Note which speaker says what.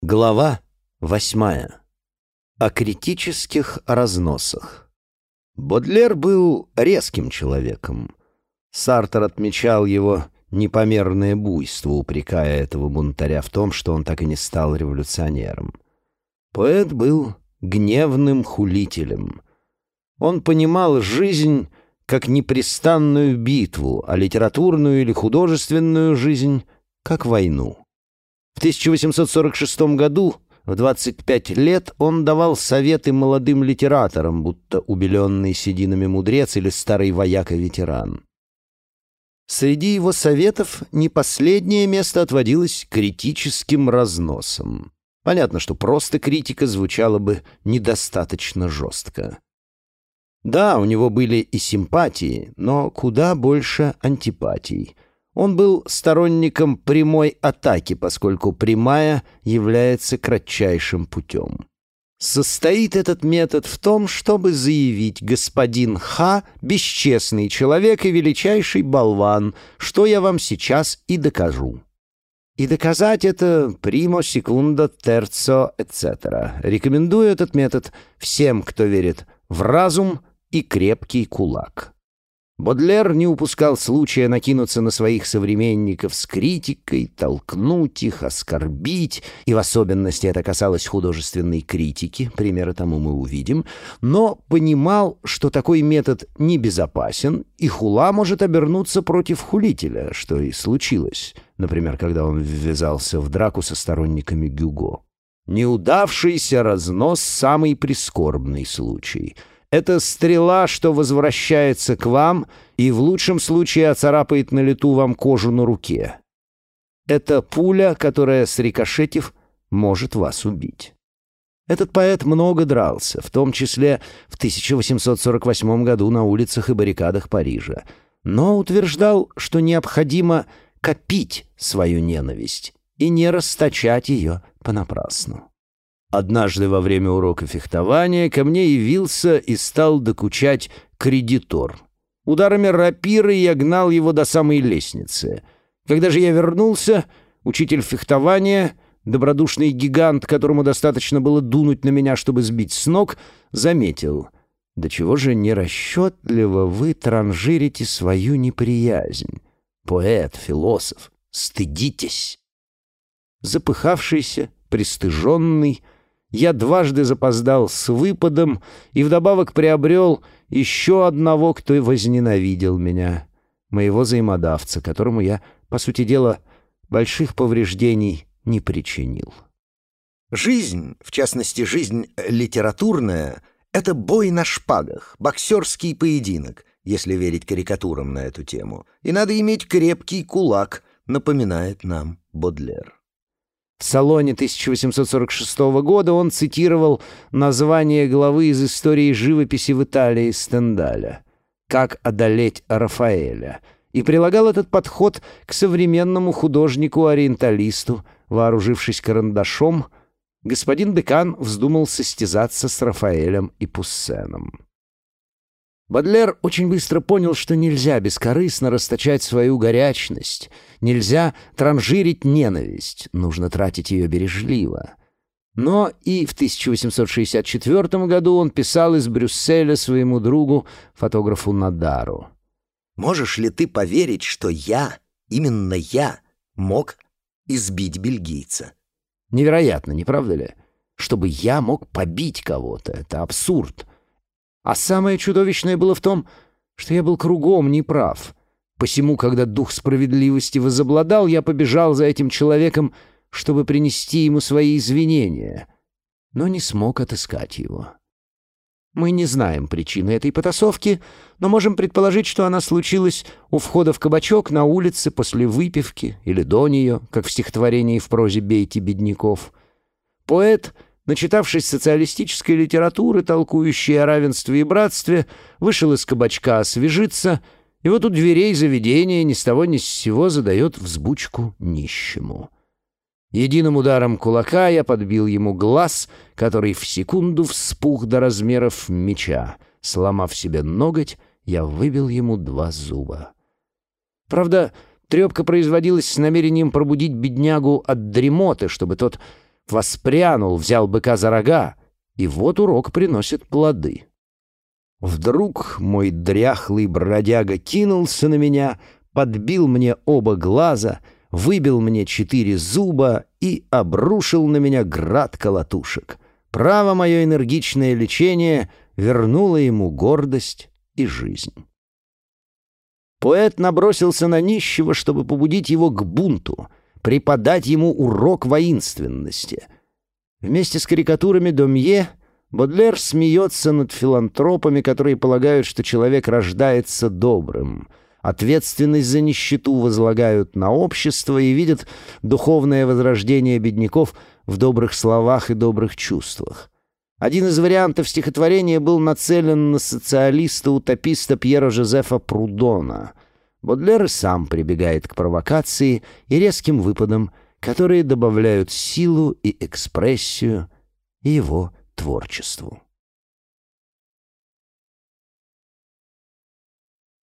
Speaker 1: Глава восьмая. О критических разносах. Бодлер был резким человеком. Сартер отмечал его непомерное буйство, упрекая этого бунтаря в том, что он так и не стал революционером. Поэт был гневным хулителем. Он понимал жизнь как непрестанную битву, а литературную или художественную жизнь — как войну. В 1846 году, в 25 лет, он давал советы молодым литераторам, будто убеленный сединами мудрец или старый вояка-ветеран. Среди его советов не последнее место отводилось критическим разносом. Понятно, что просто критика звучала бы недостаточно жестко. Да, у него были и симпатии, но куда больше антипатий — он был сторонником прямой атаки, поскольку прямая является кратчайшим путем. Состоит этот метод в том, чтобы заявить «господин Х – бесчестный человек и величайший болван, что я вам сейчас и докажу». И доказать это primo, секунда, terzo, etc. Рекомендую этот метод всем, кто верит в разум и крепкий кулак. Бодлер не упускал случая накинуться на своих современников с критикой, толкнуть их, оскорбить, и в особенности это касалось художественной критики, примеры тому мы увидим, но понимал, что такой метод небезопасен, и хула может обернуться против хулителя, что и случилось, например, когда он ввязался в драку со сторонниками Гюго. Неудавшийся разнос — самый прискорбный случай — это стрела, что возвращается к вам и в лучшем случае оцарапает на лету вам кожу на руке. Это пуля, которая, срикошетив, может вас убить. Этот поэт много дрался, в том числе в 1848 году на улицах и баррикадах Парижа, но утверждал, что необходимо копить свою ненависть и не расточать ее понапрасну. Однажды во время урока фехтования ко мне явился и стал докучать кредитор. Ударами рапиры я гнал его до самой лестницы. Когда же я вернулся, учитель фехтования, добродушный гигант, которому достаточно было дунуть на меня, чтобы сбить с ног, заметил, «Да чего же нерасчетливо вы транжирите свою неприязнь? Поэт, философ, стыдитесь!» Запыхавшийся, пристыженный, я дважды запоздал с выпадом и вдобавок приобрел еще одного, кто возненавидел меня, моего взаимодавца, которому я, по сути дела, больших повреждений не причинил.
Speaker 2: Жизнь, в частности, жизнь литературная, это бой на шпагах, боксерский поединок, если верить карикатурам на эту тему. И надо иметь крепкий кулак, напоминает нам Бодлер.
Speaker 1: В салоне 1846 года он цитировал название главы из истории живописи в Италии Стендаля «Как одолеть Рафаэля» и прилагал этот подход к современному художнику-ориенталисту, вооружившись карандашом, господин Декан вздумал состязаться с Рафаэлем и Пуссеном. Бадлер очень быстро понял, что нельзя бескорыстно расточать свою горячность, нельзя транжирить ненависть, нужно тратить ее бережливо. Но и в 1864 году он писал из Брюсселя своему другу, фотографу Надару.
Speaker 2: «Можешь ли ты поверить, что я, именно я, мог избить бельгийца?»
Speaker 1: Невероятно, не правда ли? Чтобы я мог побить кого-то, это абсурд. А самое чудовищное было в том, что я был кругом неправ. Посему, когда дух справедливости возобладал, я побежал за этим человеком, чтобы принести ему свои извинения, но не смог отыскать его. Мы не знаем причины этой потасовки, но можем предположить, что она случилась у входа в кабачок на улице после выпивки или до нее, как в стихотворении в прозе «Бейте бедняков». Поэт — начитавшись социалистической литературы, толкующей о равенстве и братстве, вышел из кабачка освежиться, и вот у дверей заведения ни с того ни с сего задает взбучку нищему. Единым ударом кулака я подбил ему глаз, который в секунду вспух до размеров меча. Сломав себе ноготь, я выбил ему два зуба. Правда, трепка производилась с намерением пробудить беднягу от дремоты, чтобы тот воспрянул, взял быка за рога, и вот урок приносит плоды. Вдруг мой дряхлый бродяга кинулся на меня, подбил мне оба глаза, выбил мне четыре зуба и обрушил на меня град колотушек. Право мое энергичное лечение вернуло ему гордость и жизнь. Поэт набросился на нищего, чтобы побудить его к бунту, преподать ему урок воинственности. Вместе с карикатурами Домье Бодлер смеется над филантропами, которые полагают, что человек рождается добрым. Ответственность за нищету возлагают на общество и видят духовное возрождение бедняков в добрых словах и добрых чувствах. Один из вариантов стихотворения был нацелен на социалиста-утописта Пьера Жозефа Прудона. Бодлер сам прибегает к провокации и резким выпадам, которые добавляют силу и экспрессию его творчеству.